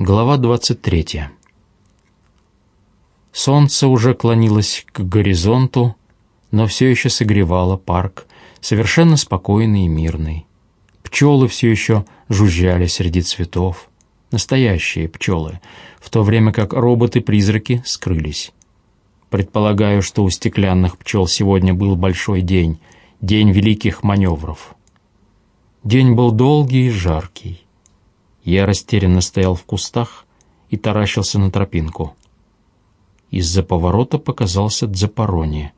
Глава 23. Солнце уже клонилось к горизонту, но все еще согревало парк, совершенно спокойный и мирный. Пчелы все еще жужжали среди цветов. Настоящие пчелы, в то время как роботы-призраки скрылись. Предполагаю, что у стеклянных пчел сегодня был большой день, день великих маневров. День был долгий и жаркий. Я растерянно стоял в кустах и таращился на тропинку. Из-за поворота показался Дзапарони.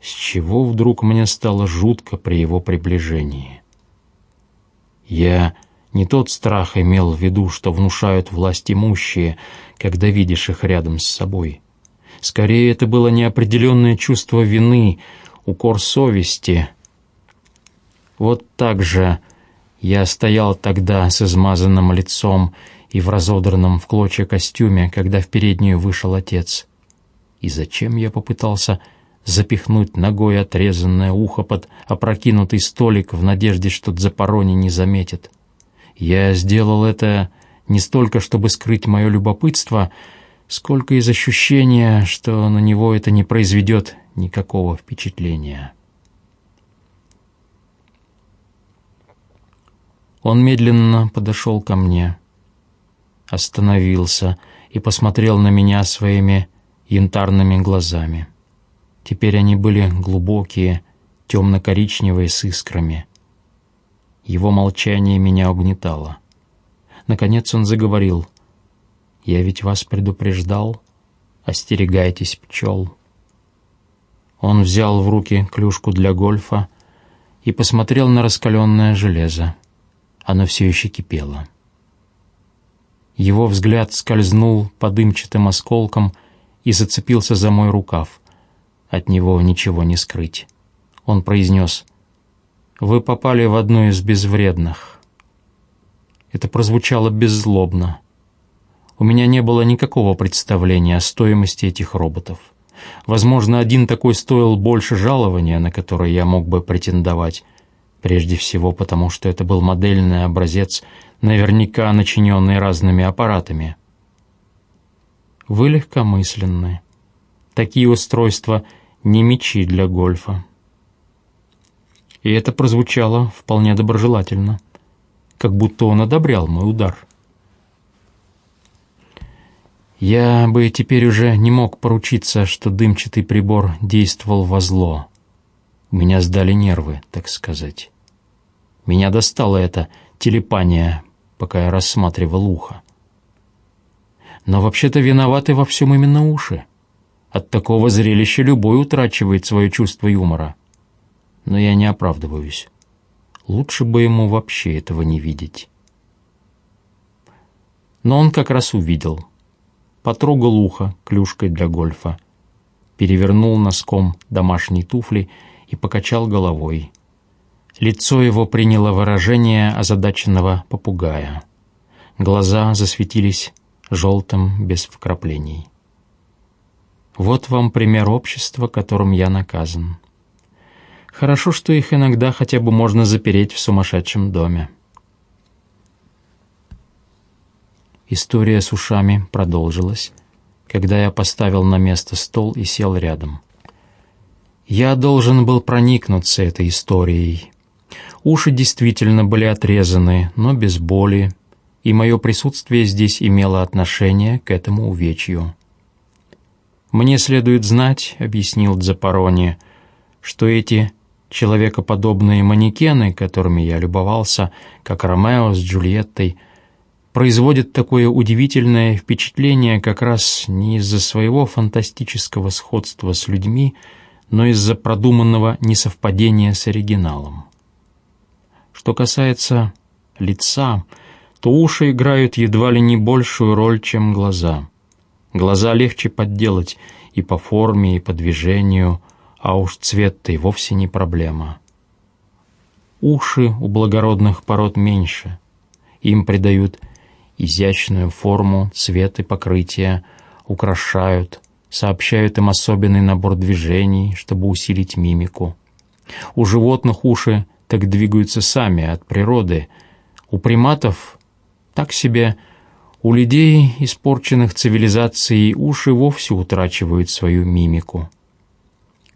С чего вдруг мне стало жутко при его приближении? Я не тот страх имел в виду, что внушают власть имущие, когда видишь их рядом с собой. Скорее, это было неопределенное чувство вины, укор совести. Вот так же я стоял тогда с измазанным лицом и в разодранном в клочья костюме, когда в переднюю вышел отец. И зачем я попытался запихнуть ногой отрезанное ухо под опрокинутый столик в надежде, что Дзапарони не заметит? Я сделал это не столько, чтобы скрыть мое любопытство, сколько из ощущения, что на него это не произведет никакого впечатления. Он медленно подошел ко мне, остановился и посмотрел на меня своими янтарными глазами. Теперь они были глубокие, темно-коричневые с искрами. Его молчание меня угнетало. Наконец он заговорил. «Я ведь вас предупреждал. Остерегайтесь пчел». Он взял в руки клюшку для гольфа и посмотрел на раскаленное железо. Оно все еще кипело. Его взгляд скользнул по дымчатым осколкам и зацепился за мой рукав. От него ничего не скрыть. Он произнес «Вы попали в одну из безвредных». Это прозвучало беззлобно. У меня не было никакого представления о стоимости этих роботов. Возможно, один такой стоил больше жалования, на которое я мог бы претендовать, Прежде всего потому, что это был модельный образец, наверняка начиненный разными аппаратами. Вы легкомысленны. Такие устройства не мечи для гольфа. И это прозвучало вполне доброжелательно, как будто он одобрял мой удар. Я бы теперь уже не мог поручиться, что дымчатый прибор действовал во зло. Меня сдали нервы, так сказать. Меня достало это телепания, пока я рассматривал ухо. Но вообще-то виноваты во всем именно уши. От такого зрелища любой утрачивает свое чувство юмора. Но я не оправдываюсь. Лучше бы ему вообще этого не видеть. Но он как раз увидел. Потрогал ухо клюшкой для гольфа, перевернул носком домашней туфли и покачал головой. Лицо его приняло выражение озадаченного попугая. Глаза засветились желтым без вкраплений. Вот вам пример общества, которым я наказан. Хорошо, что их иногда хотя бы можно запереть в сумасшедшем доме. История с ушами продолжилась, когда я поставил на место стол и сел рядом. Я должен был проникнуться этой историей. Уши действительно были отрезаны, но без боли, и мое присутствие здесь имело отношение к этому увечью. «Мне следует знать», — объяснил Дзапарони, «что эти человекоподобные манекены, которыми я любовался, как Ромео с Джульеттой, производят такое удивительное впечатление как раз не из-за своего фантастического сходства с людьми, но из-за продуманного несовпадения с оригиналом. Что касается лица, то уши играют едва ли не большую роль, чем глаза. Глаза легче подделать и по форме, и по движению, а уж цвет-то и вовсе не проблема. Уши у благородных пород меньше. Им придают изящную форму, цвет и покрытие, украшают, сообщают им особенный набор движений, чтобы усилить мимику. У животных уши так двигаются сами от природы. У приматов так себе У людей, испорченных цивилизацией, уши вовсе утрачивают свою мимику.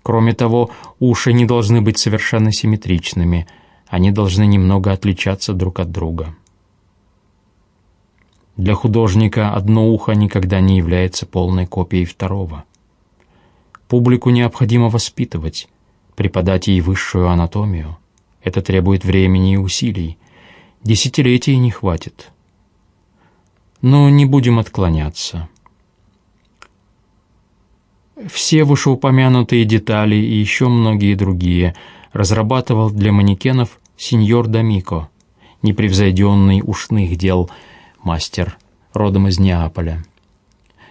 Кроме того, уши не должны быть совершенно симметричными, они должны немного отличаться друг от друга. Для художника одно ухо никогда не является полной копией второго. Публику необходимо воспитывать, преподать ей высшую анатомию. Это требует времени и усилий. Десятилетий не хватит. Но не будем отклоняться. Все вышеупомянутые детали и еще многие другие разрабатывал для манекенов сеньор Дамико, непревзойденный ушных дел – мастер, родом из Неаполя.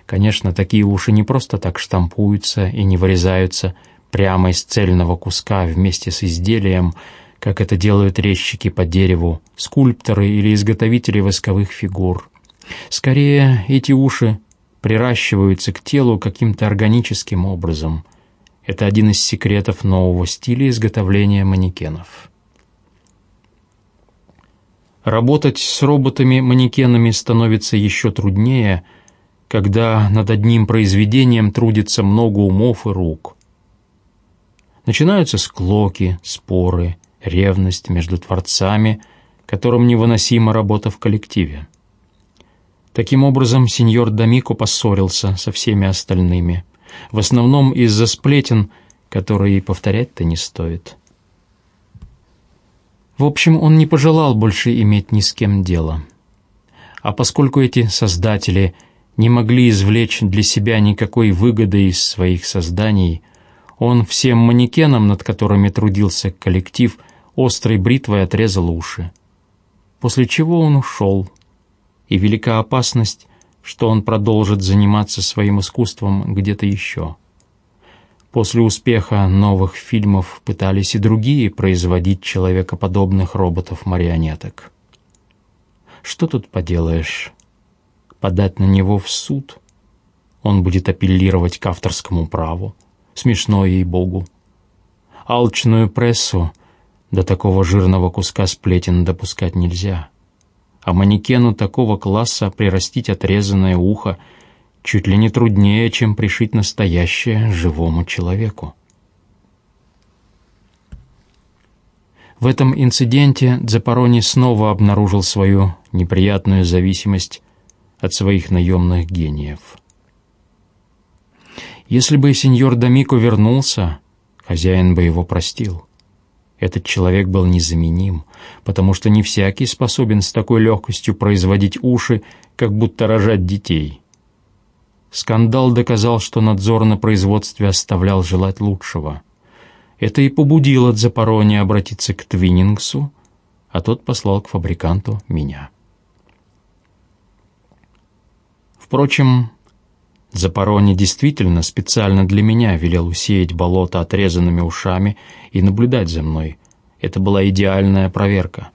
Конечно, такие уши не просто так штампуются и не вырезаются прямо из цельного куска вместе с изделием, как это делают резчики по дереву, скульпторы или изготовители восковых фигур. Скорее, эти уши приращиваются к телу каким-то органическим образом. Это один из секретов нового стиля изготовления манекенов. Работать с роботами-манекенами становится еще труднее, когда над одним произведением трудится много умов и рук. Начинаются склоки, споры, ревность между творцами, которым невыносима работа в коллективе. Таким образом, сеньор Дамико поссорился со всеми остальными, в основном из-за сплетен, которые повторять-то не стоит. В общем, он не пожелал больше иметь ни с кем дело. А поскольку эти создатели не могли извлечь для себя никакой выгоды из своих созданий, он всем манекенам, над которыми трудился коллектив, острой бритвой отрезал уши. После чего он ушел, и велика опасность, что он продолжит заниматься своим искусством где-то еще. После успеха новых фильмов пытались и другие производить человекоподобных роботов-марионеток. Что тут поделаешь? Подать на него в суд? Он будет апеллировать к авторскому праву. Смешно ей-богу. Алчную прессу до такого жирного куска сплетен допускать нельзя. А манекену такого класса прирастить отрезанное ухо — чуть ли не труднее, чем пришить настоящее живому человеку. В этом инциденте Дзапарони снова обнаружил свою неприятную зависимость от своих наемных гениев. Если бы сеньор Дамико вернулся, хозяин бы его простил. Этот человек был незаменим, потому что не всякий способен с такой легкостью производить уши, как будто рожать детей. Скандал доказал, что надзор на производстве оставлял желать лучшего. Это и побудило Дзапарони обратиться к Твиннингсу, а тот послал к фабриканту меня. Впрочем, Запорони действительно специально для меня велел усеять болото отрезанными ушами и наблюдать за мной. Это была идеальная проверка.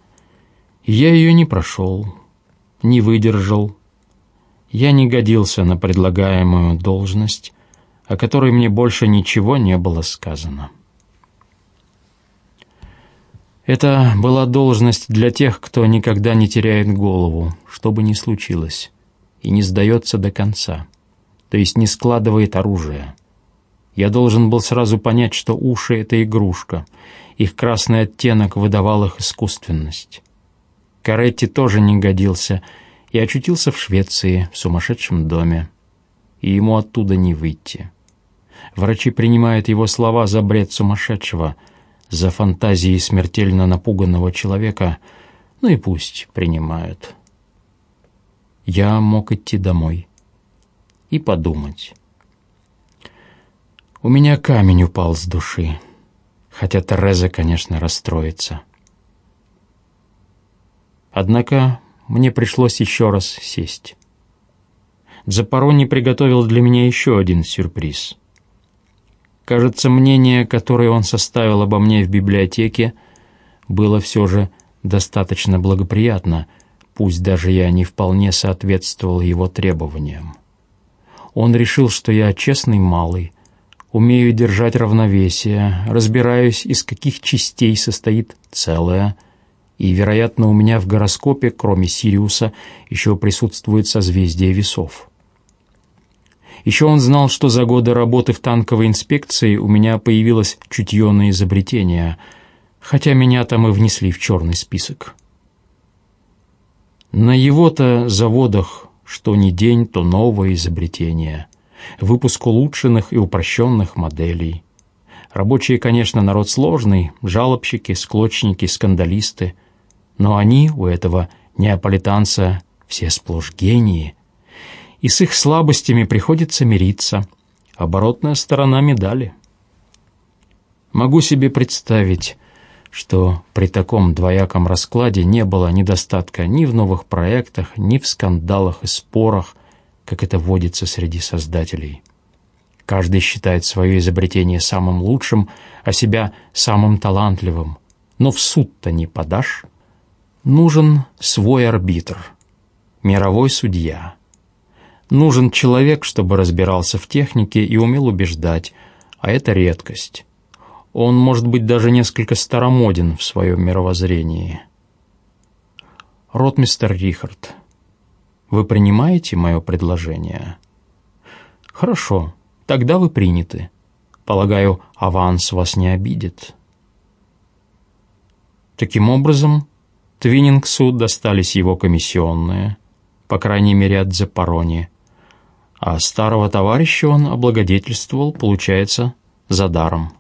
я ее не прошел, не выдержал, я не годился на предлагаемую должность, о которой мне больше ничего не было сказано. Это была должность для тех, кто никогда не теряет голову, что бы ни случилось, и не сдается до конца, то есть не складывает оружие. Я должен был сразу понять, что уши — это игрушка, их красный оттенок выдавал их искусственность. Каретти тоже не годился — и очутился в Швеции, в сумасшедшем доме. И ему оттуда не выйти. Врачи принимают его слова за бред сумасшедшего, за фантазии смертельно напуганного человека, ну и пусть принимают. Я мог идти домой и подумать. У меня камень упал с души, хотя Тереза, конечно, расстроится. Однако мне пришлось еще раз сесть. Запорони приготовил для меня еще один сюрприз. Кажется, мнение, которое он составил обо мне в библиотеке, было все же достаточно благоприятно, пусть даже я не вполне соответствовал его требованиям. Он решил, что я честный малый, умею держать равновесие, разбираюсь, из каких частей состоит целое, И, вероятно, у меня в гороскопе, кроме Сириуса, еще присутствует созвездие весов. Еще он знал, что за годы работы в танковой инспекции у меня появилось чутье на изобретение, хотя меня там и внесли в черный список. На его-то заводах что ни день, то новое изобретение, выпуск улучшенных и упрощенных моделей. Рабочие, конечно, народ сложный, жалобщики, склочники, скандалисты, но они у этого неаполитанца все сплошь гении, и с их слабостями приходится мириться. Оборотная сторона медали. Могу себе представить, что при таком двояком раскладе не было недостатка ни в новых проектах, ни в скандалах и спорах, как это водится среди создателей. Каждый считает свое изобретение самым лучшим, а себя самым талантливым. Но в суд-то не подашь. Нужен свой арбитр, мировой судья. Нужен человек, чтобы разбирался в технике и умел убеждать, а это редкость. Он может быть даже несколько старомоден в своем мировоззрении. Ротмистер Рихард, вы принимаете мое предложение? Хорошо, тогда вы приняты. Полагаю, аванс вас не обидит. Таким образом, Твиннингсу достались его комиссионные, по крайней мере от Запорони, а старого товарища он облагодетельствовал, получается, за даром.